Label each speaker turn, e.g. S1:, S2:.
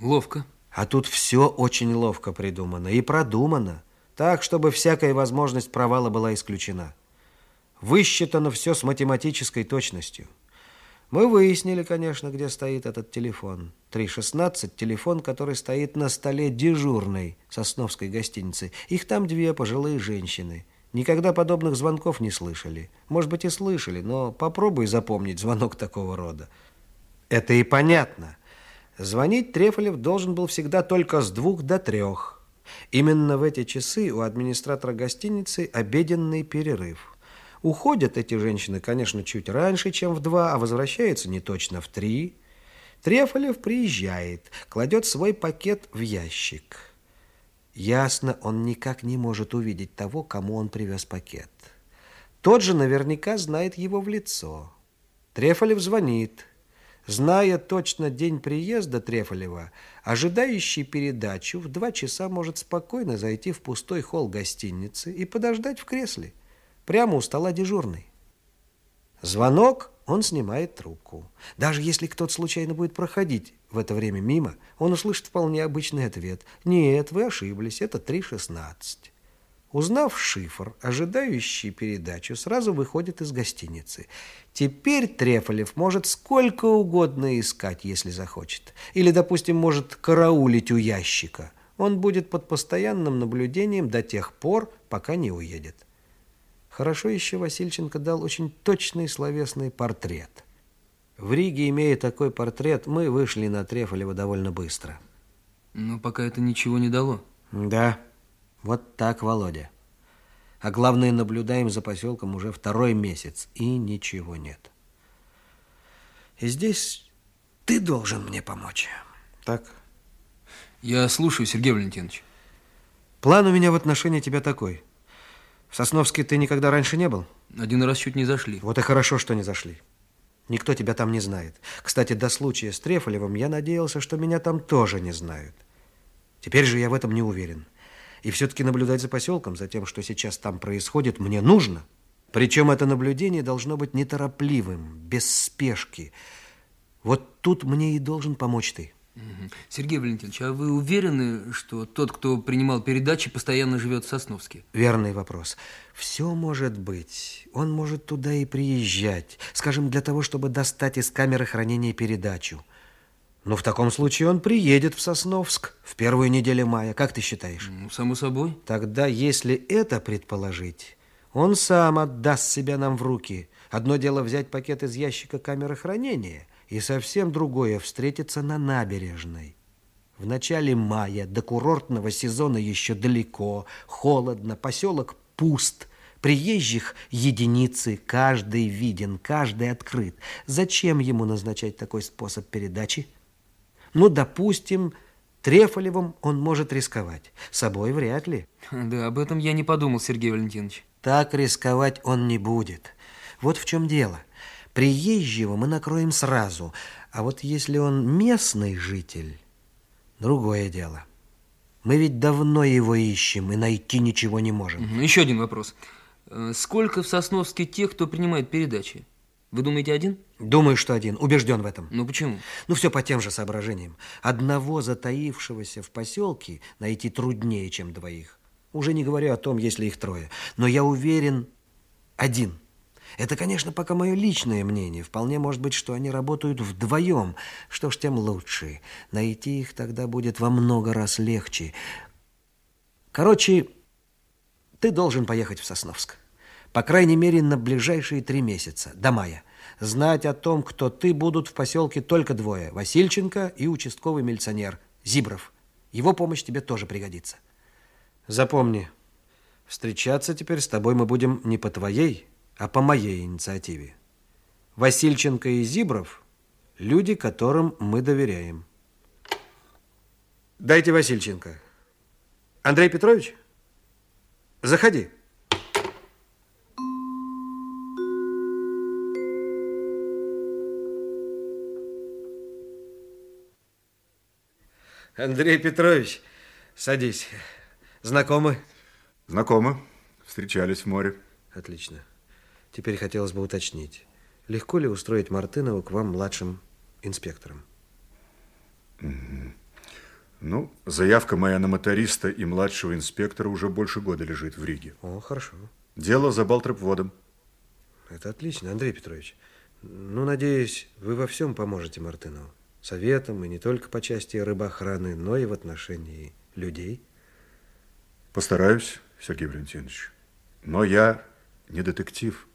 S1: Ловко.
S2: А тут все очень ловко придумано и продумано, так, чтобы всякая возможность провала была исключена. Высчитано все с математической точностью. Мы выяснили, конечно, где стоит этот телефон. 316 – телефон, который стоит на столе дежурной сосновской гостиницы. Их там две пожилые женщины. Никогда подобных звонков не слышали. Может быть, и слышали, но попробуй запомнить звонок такого рода. Это и понятно. Звонить Трефолев должен был всегда только с двух до трех. Именно в эти часы у администратора гостиницы обеденный перерыв – Уходят эти женщины, конечно, чуть раньше, чем в два, а возвращаются не точно в три. Трефолев приезжает, кладет свой пакет в ящик. Ясно, он никак не может увидеть того, кому он привез пакет. Тот же наверняка знает его в лицо. Трефолев звонит. Зная точно день приезда Трефолева, ожидающий передачу в два часа может спокойно зайти в пустой холл гостиницы и подождать в кресле прямо у стола дежурный. Звонок, он снимает трубку. Даже если кто-то случайно будет проходить в это время мимо, он услышит вполне обычный ответ. «Нет, вы ошиблись, это 3.16». Узнав шифр, ожидающий передачу, сразу выходит из гостиницы. Теперь Трефолев может сколько угодно искать, если захочет. Или, допустим, может караулить у ящика. Он будет под постоянным наблюдением до тех пор, пока не уедет. Хорошо еще Васильченко дал очень точный словесный портрет. В Риге, имея такой портрет, мы вышли на Трефолева довольно быстро.
S1: Но пока это ничего не дало.
S2: Да, вот так, Володя. А главное, наблюдаем за поселком уже второй месяц, и ничего нет. И здесь ты должен мне помочь. Так?
S1: Я слушаю, Сергей Валентинович.
S2: План у меня в отношении тебя такой – в Сосновске ты никогда раньше не был?
S1: Один раз чуть не зашли.
S2: Вот и хорошо, что не зашли. Никто тебя там не знает. Кстати, до случая с Трефолевым я надеялся, что меня там тоже не знают. Теперь же я в этом не уверен. И все-таки наблюдать за поселком, за тем, что сейчас там происходит, мне нужно. Причем это наблюдение должно быть неторопливым, без спешки. Вот тут мне и должен помочь ты.
S1: Сергей Валентинович, а вы уверены, что тот, кто принимал передачи, постоянно живет в Сосновске?
S2: Верный вопрос. Все может быть. Он может туда и приезжать. Скажем, для того, чтобы достать из камеры хранения передачу. Но в таком случае он приедет в Сосновск в первую неделю мая. Как ты считаешь?
S1: Ну, само собой.
S2: Тогда, если это предположить, он сам отдаст себя нам в руки. Одно дело взять пакет из ящика камеры хранения – и совсем другое встретиться на набережной. В начале мая до курортного сезона еще далеко, холодно, поселок пуст, приезжих единицы, каждый виден, каждый открыт. Зачем ему назначать такой способ передачи? Ну, допустим, Трефолевым он может рисковать, собой вряд ли.
S1: Да, об этом я не подумал, Сергей Валентинович.
S2: Так рисковать он не будет. Вот в чем дело. Приезжего мы накроем сразу, а вот если он местный житель, другое дело. Мы ведь давно его ищем и найти ничего не можем.
S1: Еще один вопрос. Э, сколько в Сосновске тех, кто принимает передачи? Вы думаете, один?
S2: Думаю, что один. Убежден в этом.
S1: Ну, почему?
S2: Ну, все по тем же соображениям. Одного затаившегося в поселке найти труднее, чем двоих. Уже не говорю о том, если их трое. Но я уверен, один – это, конечно, пока мое личное мнение. Вполне может быть, что они работают вдвоем. Что ж, тем лучше. Найти их тогда будет во много раз легче. Короче, ты должен поехать в Сосновск. По крайней мере, на ближайшие три месяца, до мая. Знать о том, кто ты, будут в поселке только двое. Васильченко и участковый милиционер Зибров. Его помощь тебе тоже пригодится. Запомни, встречаться теперь с тобой мы будем не по твоей, а по моей инициативе. Васильченко и Зибров – люди, которым мы доверяем. Дайте Васильченко. Андрей Петрович, заходи. Андрей Петрович, садись. Знакомы?
S3: Знакомы. Встречались в море.
S2: Отлично. Теперь хотелось бы уточнить, легко ли устроить Мартынову к вам младшим инспектором?
S3: Ну, заявка моя на моториста и младшего инспектора уже больше года лежит в Риге.
S2: О, хорошо.
S3: Дело за Балтрепводом.
S2: Это отлично, Андрей Петрович. Ну, надеюсь, вы во всем поможете Мартынову. Советом, и не только по части рыбоохраны, но и в отношении людей.
S3: Постараюсь, Сергей Валентинович. Но я не детектив.